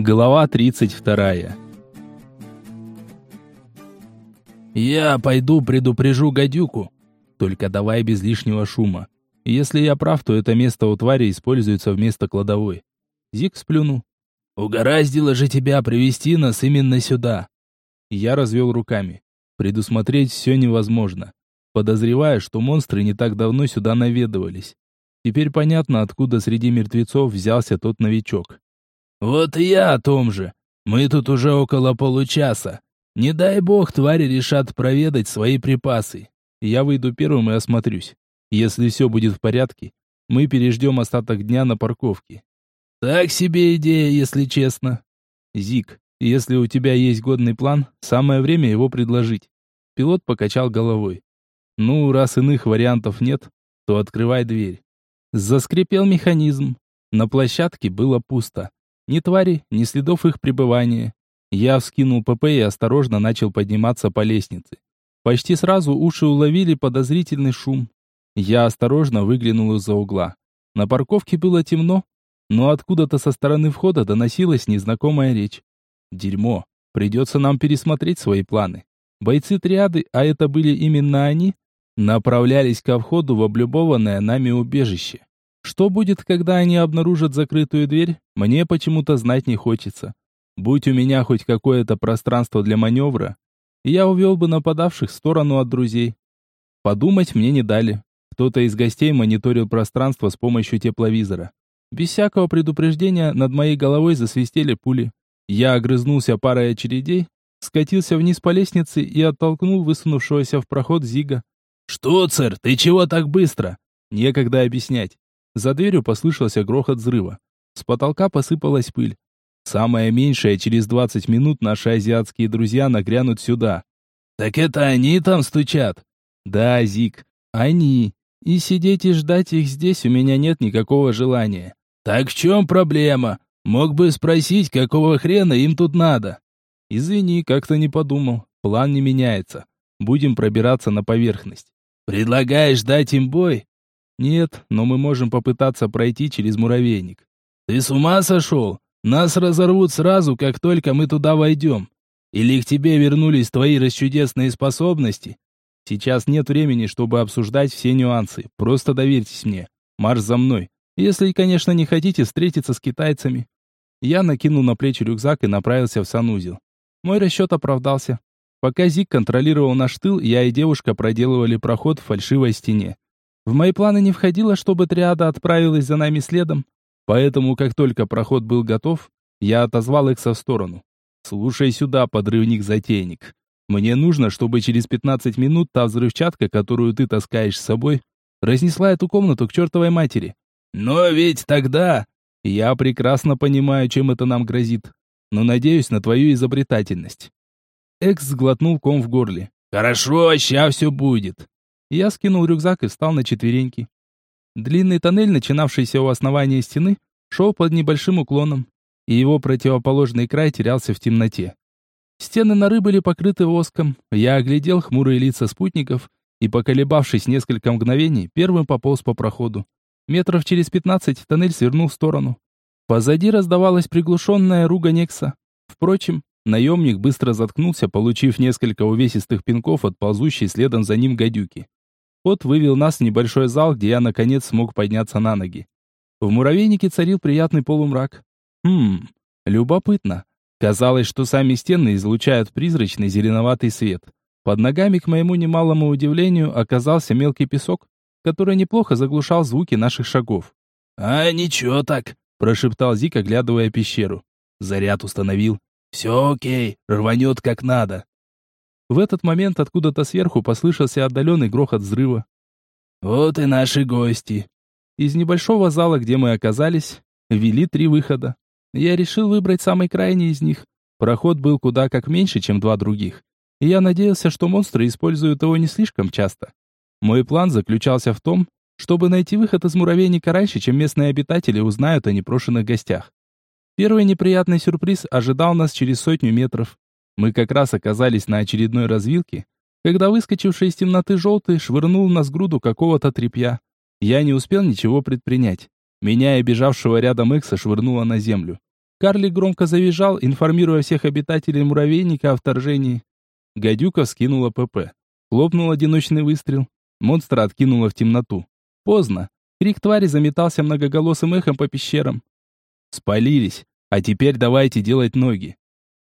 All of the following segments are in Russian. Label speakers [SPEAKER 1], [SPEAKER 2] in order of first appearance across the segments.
[SPEAKER 1] Глава 32.
[SPEAKER 2] Я пойду предупрежу гадюку. Только давай без лишнего шума. Если я прав, то это место у твари используется вместо кладовой. Зик сплюнул. Угораздило же тебя привести нас именно сюда. Я развел руками. Предусмотреть все невозможно. Подозреваю, что монстры не так давно сюда наведывались. Теперь понятно, откуда среди мертвецов взялся тот новичок. «Вот и я о том же. Мы тут уже около получаса. Не дай бог твари решат проведать свои припасы. Я выйду первым и осмотрюсь. Если все будет в порядке, мы переждем остаток дня на парковке». «Так себе идея, если честно». «Зик, если у тебя есть годный план, самое время его предложить». Пилот покачал головой. «Ну, раз иных вариантов нет, то открывай дверь». Заскрипел механизм. На площадке было пусто. Ни твари, ни следов их пребывания. Я вскинул ПП и осторожно начал подниматься по лестнице. Почти сразу уши уловили подозрительный шум. Я осторожно выглянул из-за угла. На парковке было темно, но откуда-то со стороны входа доносилась незнакомая речь. Дерьмо, придется нам пересмотреть свои планы. Бойцы триады, а это были именно они, направлялись ко входу в облюбованное нами убежище. Что будет, когда они обнаружат закрытую дверь, мне почему-то знать не хочется. Будь у меня хоть какое-то пространство для маневра, я увел бы нападавших в сторону от друзей. Подумать мне не дали. Кто-то из гостей мониторил пространство с помощью тепловизора. Без всякого предупреждения над моей головой засвистели пули. Я огрызнулся парой очередей, скатился вниз по лестнице и оттолкнул высунувшегося в проход Зига. «Что, царь, ты чего так быстро?» Некогда объяснять. За дверью послышался грохот взрыва. С потолка посыпалась пыль. Самое меньшее, через 20 минут наши азиатские друзья нагрянут сюда. «Так это они там стучат?» «Да, Зик, они. И сидеть и ждать их здесь у меня нет никакого желания». «Так в чем проблема? Мог бы спросить, какого хрена им тут надо?» «Извини, как-то не подумал. План не меняется. Будем пробираться на поверхность». «Предлагаешь дать им бой?» Нет, но мы можем попытаться пройти через муравейник. Ты с ума сошел? Нас разорвут сразу, как только мы туда войдем. Или к тебе вернулись твои расчудесные способности? Сейчас нет времени, чтобы обсуждать все нюансы. Просто доверьтесь мне. Марш за мной. Если, конечно, не хотите встретиться с китайцами. Я накинул на плечи рюкзак и направился в санузел. Мой расчет оправдался. Пока Зик контролировал наш тыл, я и девушка проделывали проход в фальшивой стене. В мои планы не входило, чтобы триада отправилась за нами следом, поэтому, как только проход был готов, я отозвал Экса в сторону. «Слушай сюда, подрывник-затейник. Мне нужно, чтобы через 15 минут та взрывчатка, которую ты таскаешь с собой, разнесла эту комнату к чертовой матери. Но ведь тогда... Я прекрасно понимаю, чем это нам грозит, но надеюсь на твою изобретательность». Экс сглотнул ком в горле. «Хорошо, ща все будет. Я скинул рюкзак и встал на четвереньки. Длинный тоннель, начинавшийся у основания стены, шел под небольшим уклоном, и его противоположный край терялся в темноте. Стены норы были покрыты воском. Я оглядел хмурые лица спутников и, поколебавшись несколько мгновений, первым пополз по проходу. Метров через пятнадцать тоннель свернул в сторону. Позади раздавалась приглушенная ругань Некса. Впрочем, наемник быстро заткнулся, получив несколько увесистых пинков от ползущей следом за ним гадюки. Кот вывел нас в небольшой зал, где я наконец смог подняться на ноги. В муравейнике царил приятный полумрак. Хм, любопытно. Казалось, что сами стены излучают призрачный зеленоватый свет. Под ногами, к моему немалому удивлению, оказался мелкий песок, который неплохо заглушал звуки наших шагов. «А, ничего так», — прошептал Зик, оглядывая пещеру. Заряд установил. «Все окей, рванет как надо». В этот момент откуда-то сверху послышался отдаленный грохот взрыва. «Вот и наши гости!» Из небольшого зала, где мы оказались, вели три выхода. Я решил выбрать самый крайний из них. Проход был куда как меньше, чем два других. И я надеялся, что монстры используют его не слишком часто. Мой план заключался в том, чтобы найти выход из муравейника раньше, чем местные обитатели узнают о непрошенных гостях. Первый неприятный сюрприз ожидал нас через сотню метров. Мы как раз оказались на очередной развилке, когда выскочивший из темноты желтый швырнул нас груду какого-то тряпья. Я не успел ничего предпринять. Меня и бежавшего рядом Экса швырнуло на землю. Карлик громко завизжал, информируя всех обитателей муравейника о вторжении. Гадюка скинула ПП. Хлопнул одиночный выстрел. Монстра откинуло в темноту. Поздно. Крик твари заметался многоголосым эхом по пещерам. Спалились. А теперь давайте делать ноги.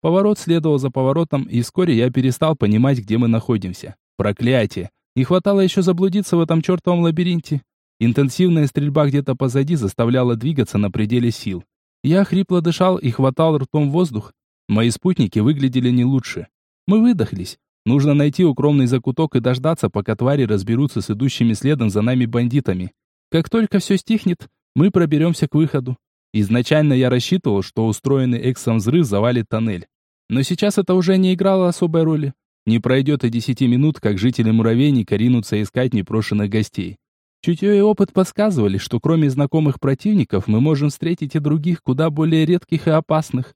[SPEAKER 2] Поворот следовал за поворотом, и вскоре я перестал понимать, где мы находимся. Проклятие! Не хватало еще заблудиться в этом чертовом лабиринте. Интенсивная стрельба где-то позади заставляла двигаться на пределе сил. Я хрипло дышал и хватал ртом воздух. Мои спутники выглядели не лучше. Мы выдохлись. Нужно найти укромный закуток и дождаться, пока твари разберутся с идущими следом за нами бандитами. Как только все стихнет, мы проберемся к выходу. Изначально я рассчитывал, что устроенный эксом взрыв завалит тоннель. Но сейчас это уже не играло особой роли. Не пройдет и десяти минут, как жители муравейника ринутся искать непрошенных гостей. Чутье и опыт подсказывали, что кроме знакомых противников мы можем встретить и других, куда более редких и опасных.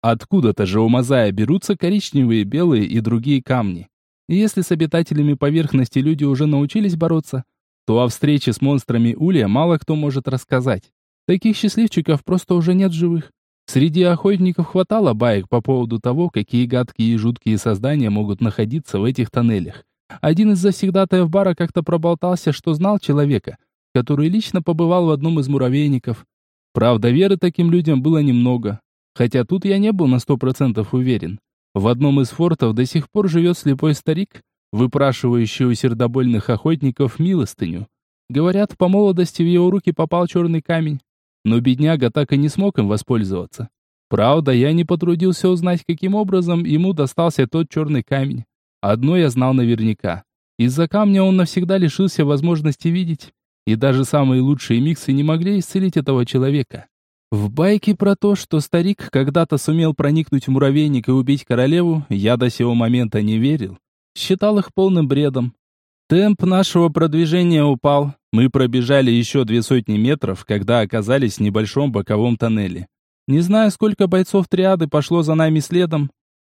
[SPEAKER 2] Откуда-то же у Мазая берутся коричневые, белые и другие камни. И если с обитателями поверхности люди уже научились бороться, то о встрече с монстрами Улья мало кто может рассказать. Таких счастливчиков просто уже нет живых. Среди охотников хватало баек по поводу того, какие гадкие и жуткие создания могут находиться в этих тоннелях. Один из завсегдатаев бара как-то проболтался, что знал человека, который лично побывал в одном из муравейников. Правда, веры таким людям было немного. Хотя тут я не был на сто процентов уверен. В одном из фортов до сих пор живет слепой старик, выпрашивающий у сердобольных охотников милостыню. Говорят, по молодости в его руки попал черный камень. Но бедняга так и не смог им воспользоваться. Правда, я не потрудился узнать, каким образом ему достался тот черный камень. Одно я знал наверняка. Из-за камня он навсегда лишился возможности видеть, и даже самые лучшие миксы не могли исцелить этого человека. В байке про то, что старик когда-то сумел проникнуть в муравейник и убить королеву, я до сего момента не верил. Считал их полным бредом. Темп нашего продвижения упал. Мы пробежали еще две сотни метров, когда оказались в небольшом боковом тоннеле. Не знаю, сколько бойцов триады пошло за нами следом,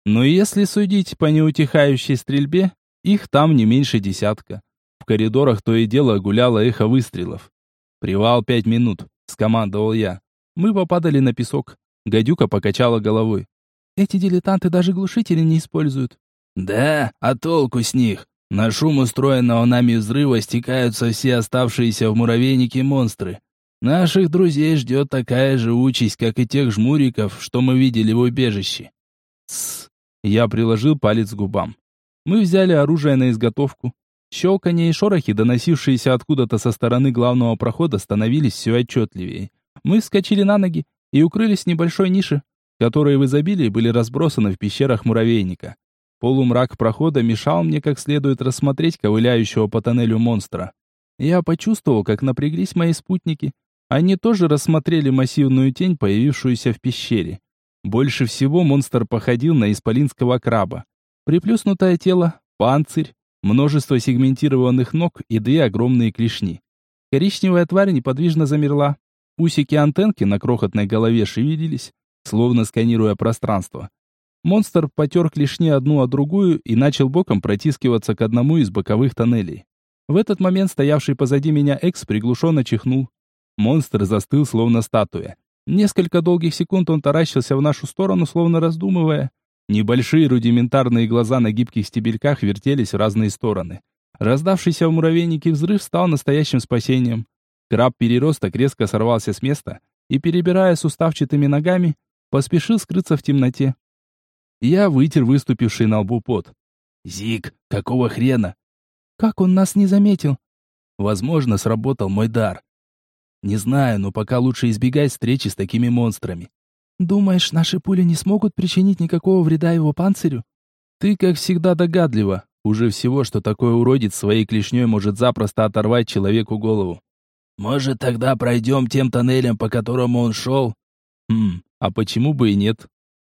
[SPEAKER 2] но если судить по неутихающей стрельбе, их там не меньше десятка. В коридорах то и дело гуляло эхо выстрелов. «Привал пять минут», — скомандовал я. Мы попадали на песок. Гадюка покачала головой. «Эти дилетанты даже глушители не используют». «Да, а толку с них? На шум устроенного нами взрыва стекаются все оставшиеся в муравейнике монстры. Наших друзей ждет такая же участь, как и тех жмуриков, что мы видели в убежище». «Тссс, я приложил палец к губам. Мы взяли оружие на изготовку. Щелканье и шорохи, доносившиеся откуда-то со стороны главного прохода, становились все отчетливее. Мы вскочили на ноги и укрылись в небольшой нише, которые в изобилии были разбросаны в пещерах муравейника. Полумрак прохода мешал мне как следует рассмотреть ковыляющего по тоннелю монстра. Я почувствовал, как напряглись мои спутники. Они тоже рассмотрели массивную тень, появившуюся в пещере. Больше всего монстр походил на исполинского краба. Приплюснутое тело, панцирь, множество сегментированных ног и две огромные клешни. Коричневая тварь неподвижно замерла. Усики антенки на крохотной голове шевелились, словно сканируя пространство. Монстр потер клешни одну о другую и начал боком протискиваться к одному из боковых тоннелей. В этот момент стоявший позади меня Экс приглушенно чихнул. Монстр застыл, словно статуя. Несколько долгих секунд он таращился в нашу сторону, словно раздумывая. Небольшие рудиментарные глаза на гибких стебельках вертелись в разные стороны. Раздавшийся в муравейнике взрыв стал настоящим спасением. Краб-переросток резко сорвался с места и, перебирая суставчатыми ногами, поспешил скрыться в темноте. Я вытер выступивший на лбу пот. «Зик, какого хрена?» «Как он нас не заметил?» «Возможно, сработал мой дар. Не знаю, но пока лучше избегать встречи с такими монстрами. Думаешь, наши пули не смогут причинить никакого вреда его панцирю? Ты, как всегда, догадлива. Уже всего, что такой уродец своей клешней может запросто оторвать человеку голову. Может, тогда пройдем тем тоннелем, по которому он шел? Хм, а почему бы и нет?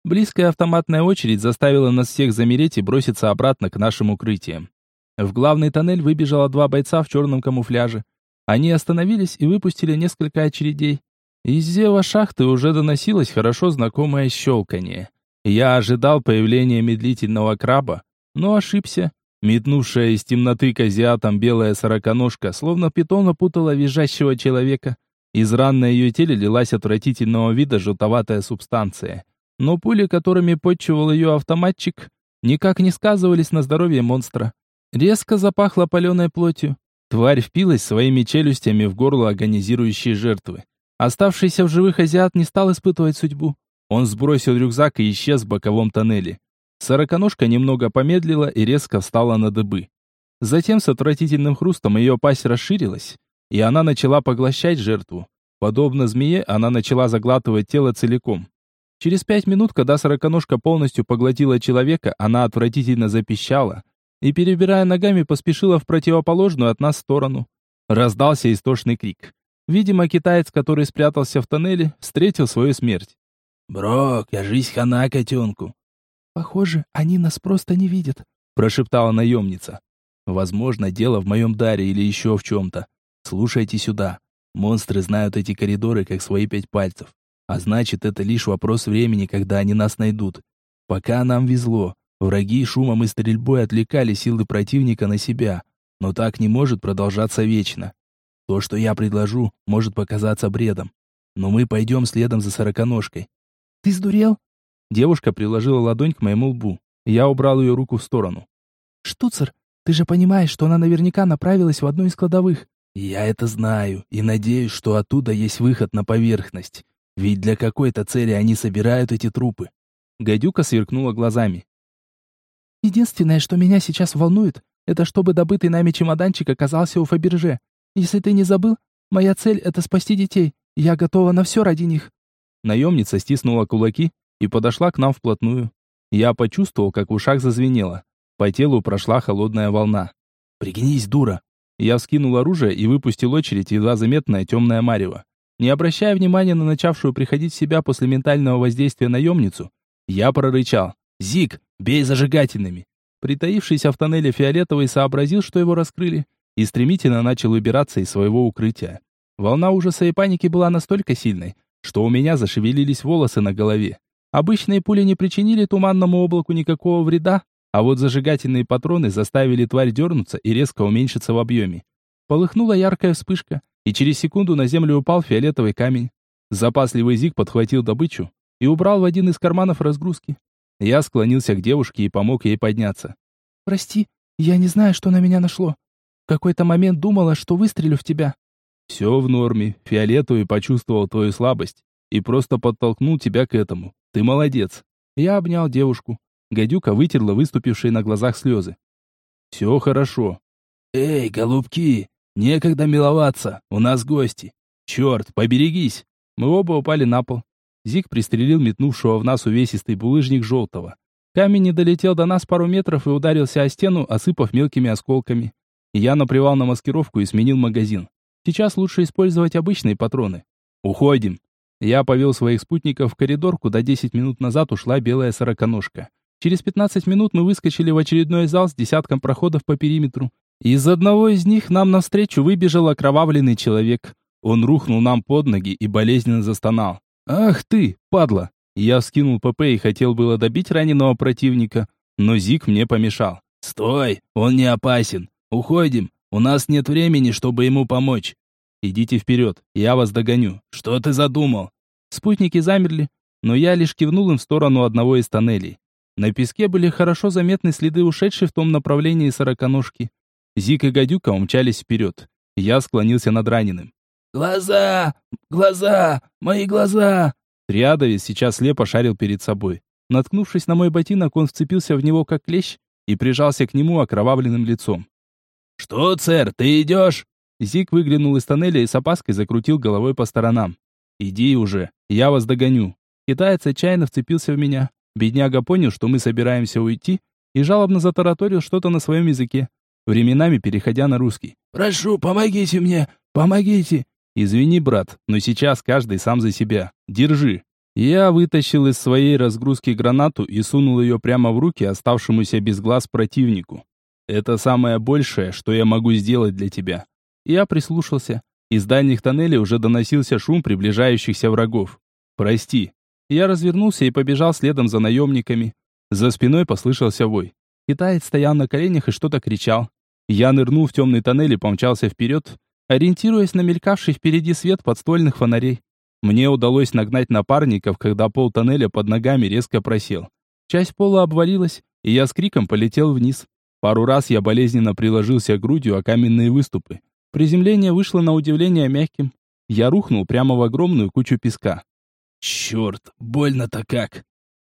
[SPEAKER 2] Близкая автоматная очередь заставила нас всех замереть и броситься обратно к нашим укрытиям. В главный тоннель выбежало два бойца в черном камуфляже. Они остановились и выпустили несколько очередей. Из зева шахты уже доносилось хорошо знакомое щелканье. Я ожидал появления медлительного краба, но ошибся. Метнувшая из темноты к азиатам белая сороконожка, словно питон опутала визжащего человека. Из ран на ее теле лилась отвратительного вида желтоватая субстанция. Но пули, которыми подчивал ее автоматчик, никак не сказывались на здоровье монстра. Резко запахло паленой плотью. Тварь впилась своими челюстями в горло агонизирующей жертвы. Оставшийся в живых азиат не стал испытывать судьбу. Он сбросил рюкзак и исчез в боковом тоннеле. Сороконожка немного помедлила и резко встала на дыбы. Затем с отвратительным хрустом ее пасть расширилась, и она начала поглощать жертву. Подобно змее, она начала заглатывать тело целиком. Через пять минут, когда сороконожка полностью поглотила человека, она отвратительно запищала и, перебирая ногами, поспешила в противоположную от нас сторону. Раздался истошный крик. Видимо, китаец, который спрятался в тоннеле, встретил свою смерть.
[SPEAKER 3] «Бро, кажись хана котенку!»
[SPEAKER 4] «Похоже, они нас просто не видят», —
[SPEAKER 2] прошептала наемница. «Возможно, дело в моем даре или еще в чем-то. Слушайте сюда. Монстры знают эти коридоры, как свои пять пальцев. А значит, это лишь вопрос времени, когда они нас найдут. Пока нам везло. Враги шумом и стрельбой отвлекали силы противника на себя. Но так не может продолжаться вечно. То, что я предложу, может показаться бредом. Но мы пойдем следом за сороконожкой.
[SPEAKER 4] «Ты сдурел?»
[SPEAKER 2] Девушка приложила ладонь к моему лбу. Я убрал ее руку в сторону.
[SPEAKER 4] «Штуцер, ты же понимаешь, что она наверняка направилась в одну из кладовых».
[SPEAKER 2] «Я это знаю, и надеюсь, что оттуда есть выход на поверхность. Ведь для какой-то цели они собирают эти трупы». Гадюка сверкнула глазами.
[SPEAKER 4] «Единственное, что меня сейчас волнует, это чтобы добытый нами чемоданчик оказался у Фаберже. Если ты не забыл, моя цель — это спасти детей. Я готова на все ради них».
[SPEAKER 2] Наемница стиснула кулаки и подошла к нам вплотную. Я почувствовал, как в ушах зазвенело. По телу прошла холодная волна. «Пригнись, дура!» Я вскинул оружие и выпустил очередь едва заметное темное марево. Не обращая внимания на начавшую приходить в себя после ментального воздействия наемницу, я прорычал. «Зик, бей зажигательными!» Притаившийся в тоннеле фиолетовый сообразил, что его раскрыли, и стремительно начал выбираться из своего укрытия. Волна ужаса и паники была настолько сильной, что у меня зашевелились волосы на голове. Обычные пули не причинили туманному облаку никакого вреда, а вот зажигательные патроны заставили тварь дернуться и резко уменьшиться в объеме. Полыхнула яркая вспышка, и через секунду на землю упал фиолетовый камень. Запасливый Зиг подхватил добычу и убрал в один из карманов разгрузки. Я склонился к девушке и помог ей подняться.
[SPEAKER 4] «Прости, я не знаю, что на меня нашло. В какой-то момент думала, что выстрелю в тебя».
[SPEAKER 2] «Все в норме. Фиолетовый почувствовал твою слабость и просто подтолкнул тебя к этому. Ты молодец. Я обнял девушку. Гадюка вытерла выступившие на глазах слезы. Все хорошо.
[SPEAKER 3] Эй, голубки, некогда миловаться, у нас гости.
[SPEAKER 2] Черт, поберегись. Мы оба упали на пол. Зиг пристрелил метнувшего в нас увесистый булыжник желтого. Камень не долетел до нас пару метров и ударился о стену, осыпав мелкими осколками. Я наплевал на маскировку и сменил магазин. Сейчас лучше использовать обычные патроны. Уходим. Я повел своих спутников в коридор, куда 10 минут назад ушла белая сороконожка. Через 15 минут мы выскочили в очередной зал с десятком проходов по периметру. Из одного из них нам навстречу выбежал окровавленный человек. Он рухнул нам под ноги и болезненно застонал. «Ах ты, падла!» Я вскинул ПП и хотел было добить раненого противника, но Зик мне помешал.
[SPEAKER 3] «Стой! Он не опасен! Уходим! У нас нет времени, чтобы ему помочь!»
[SPEAKER 2] Идите вперед, я вас догоню.
[SPEAKER 3] Что ты задумал?
[SPEAKER 2] Спутники замерли, но я лишь кивнул им в сторону одного из тоннелей. На песке были хорошо заметны следы ушедшей в том направлении сороконожки. Зик и Гадюка умчались вперед. Я склонился над раненым.
[SPEAKER 3] «Глаза! Глаза! Мои глаза!»
[SPEAKER 2] Триадовец сейчас слепо шарил перед собой. Наткнувшись на мой ботинок, он вцепился в него как клещ и прижался к нему окровавленным лицом.
[SPEAKER 3] «Что, цер, ты идешь?»
[SPEAKER 2] Зик выглянул из тоннеля и с опаской закрутил головой по сторонам. «Иди уже, я вас догоню». Китаец отчаянно вцепился в меня. Бедняга понял, что мы собираемся уйти, и жалобно затараторил что-то на своем языке, временами переходя на русский.
[SPEAKER 3] «Прошу, помогите мне! Помогите!»
[SPEAKER 2] «Извини, брат, но сейчас каждый сам за себя. Держи». Я вытащил из своей разгрузки гранату и сунул ее прямо в руки оставшемуся без глаз противнику. «Это самое большее, что я могу сделать для тебя. Я прислушался. Из дальних тоннелей уже доносился шум приближающихся врагов. «Прости». Я развернулся и побежал следом за наемниками. За спиной послышался вой. Китаец стоял на коленях и что-то кричал. Я нырнул в темный тоннель и помчался вперед, ориентируясь на мелькавший впереди свет подствольных фонарей. Мне удалось нагнать напарников, когда пол тоннеля под ногами резко просел. Часть пола обвалилась, и я с криком полетел вниз. Пару раз я болезненно приложился грудью о каменные выступы. Приземление вышло на удивление мягким. Я рухнул прямо в огромную кучу песка.
[SPEAKER 3] Черт, больно-то как.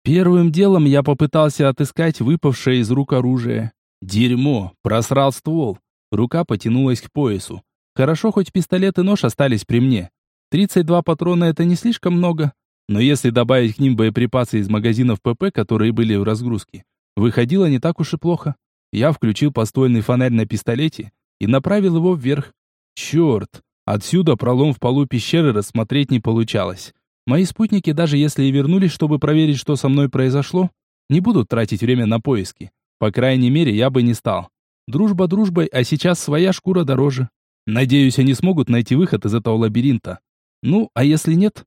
[SPEAKER 2] Первым делом я попытался отыскать выпавшее из рук оружие. Дерьмо, просрал ствол. Рука потянулась к поясу. Хорошо, хоть пистолет и нож остались при мне. 32 патрона это не слишком много, но если добавить к ним боеприпасы из магазинов ПП, которые были в разгрузке, выходило не так уж и плохо. Я включил постольный фонарь на пистолете и направил его вверх. Черт, отсюда пролом в полу пещеры рассмотреть не получалось. Мои спутники, даже если и вернулись, чтобы проверить, что со мной произошло, не будут тратить время на поиски. По крайней мере, я бы не стал. Дружба дружбой, а сейчас своя шкура дороже. Надеюсь, они смогут найти выход из этого лабиринта. Ну, а если нет?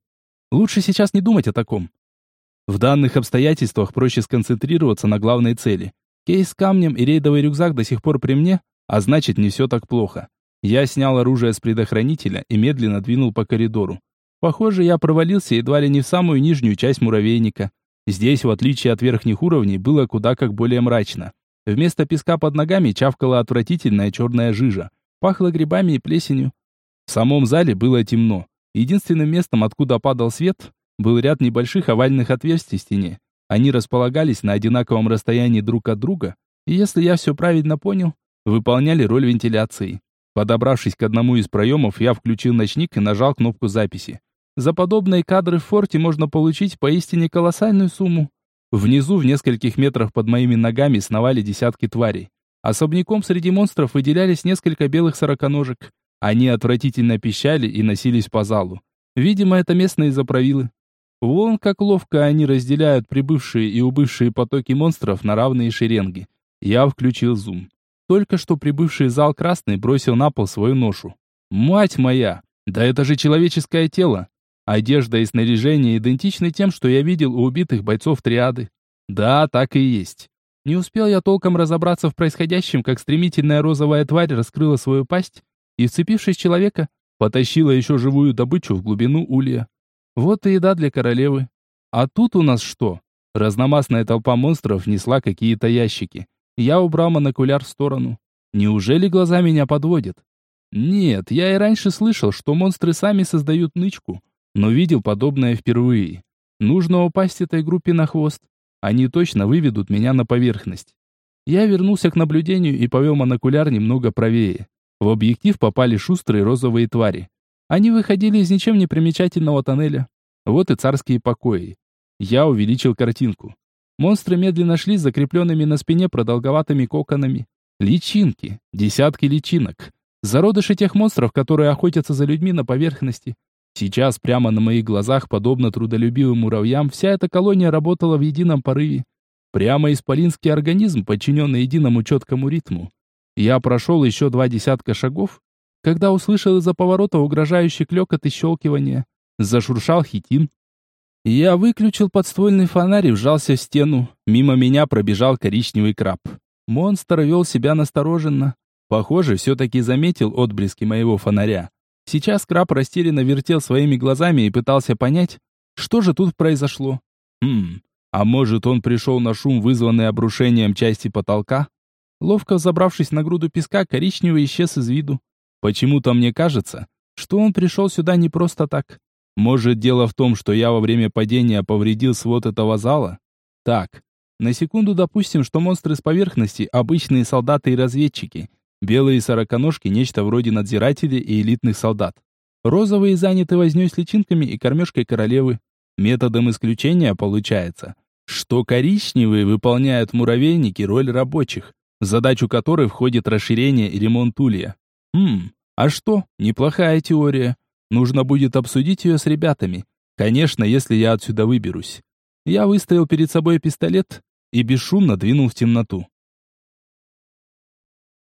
[SPEAKER 2] Лучше сейчас не думать о таком. В данных обстоятельствах проще сконцентрироваться на главной цели. Кейс с камнем и рейдовый рюкзак до сих пор при мне, а значит, не все так плохо. Я снял оружие с предохранителя и медленно двинул по коридору. Похоже, я провалился едва ли не в самую нижнюю часть муравейника. Здесь, в отличие от верхних уровней, было куда как более мрачно. Вместо песка под ногами чавкала отвратительная черная жижа. Пахло грибами и плесенью. В самом зале было темно. Единственным местом, откуда падал свет, был ряд небольших овальных отверстий в стене. Они располагались на одинаковом расстоянии друг от друга, и если я все правильно понял, выполняли роль вентиляции. Подобравшись к одному из проемов, я включил ночник и нажал кнопку записи. За подобные кадры в форте можно получить поистине колоссальную сумму. Внизу, в нескольких метрах под моими ногами, сновали десятки тварей. Особняком среди монстров выделялись несколько белых сороконожек. Они отвратительно пищали и носились по залу. Видимо, это местные заправилы. Вон как ловко они разделяют прибывшие и убывшие потоки монстров на равные шеренги. Я включил зум. Только что прибывший зал красный бросил на пол свою ношу. Мать моя! Да это же человеческое тело! Одежда и снаряжение идентичны тем, что я видел у убитых бойцов триады. Да, так и есть. Не успел я толком разобраться в происходящем, как стремительная розовая тварь раскрыла свою пасть и, вцепившись в человека, потащила еще живую добычу в глубину улья. Вот и еда для королевы. А тут у нас что? Разномастная толпа монстров несла какие-то ящики. Я убрал монокуляр в сторону. Неужели глаза меня подводят? Нет, я и раньше слышал, что монстры сами создают нычку, но видел подобное впервые. Нужно упасть этой группе на хвост. Они точно выведут меня на поверхность. Я вернулся к наблюдению и повел монокуляр немного правее. В объектив попали шустрые розовые твари. Они выходили из ничем не примечательного тоннеля. Вот и царские покои. Я увеличил картинку. Монстры медленно шли с закрепленными на спине продолговатыми коконами. Личинки. Десятки личинок. Зародыши тех монстров, которые охотятся за людьми на поверхности. Сейчас прямо на моих глазах, подобно трудолюбивым муравьям, вся эта колония работала в едином порыве. Прямо исполинский организм, подчиненный единому четкому ритму. Я прошел еще два десятка шагов, когда услышал из-за поворота угрожающий клекот и щелкивание. Зашуршал хитин. Я выключил подствольный фонарь и вжался в стену. Мимо меня пробежал коричневый краб. Монстр вел себя настороженно. Похоже, все-таки заметил отблески моего фонаря. Сейчас краб растерянно вертел своими глазами и пытался понять, что же тут произошло. Хм, а может он пришел на шум, вызванный обрушением части потолка? Ловко забравшись на груду песка, коричневый исчез из виду. Почему-то мне кажется, что он пришел сюда не просто так. Может, дело в том, что я во время падения повредил свод этого зала? Так, на секунду допустим, что монстры с поверхности – обычные солдаты и разведчики – Белые сороконожки – нечто вроде надзирателей и элитных солдат. Розовые заняты вознёй с личинками и кормежкой королевы. Методом исключения получается, что коричневые выполняют в муравейнике роль рабочих, в задачу которой входит расширение и ремонт улья. Хм, а что? Неплохая теория. Нужно будет обсудить ее с ребятами. Конечно, если я отсюда выберусь. Я выставил перед собой пистолет и бесшумно двинул в темноту.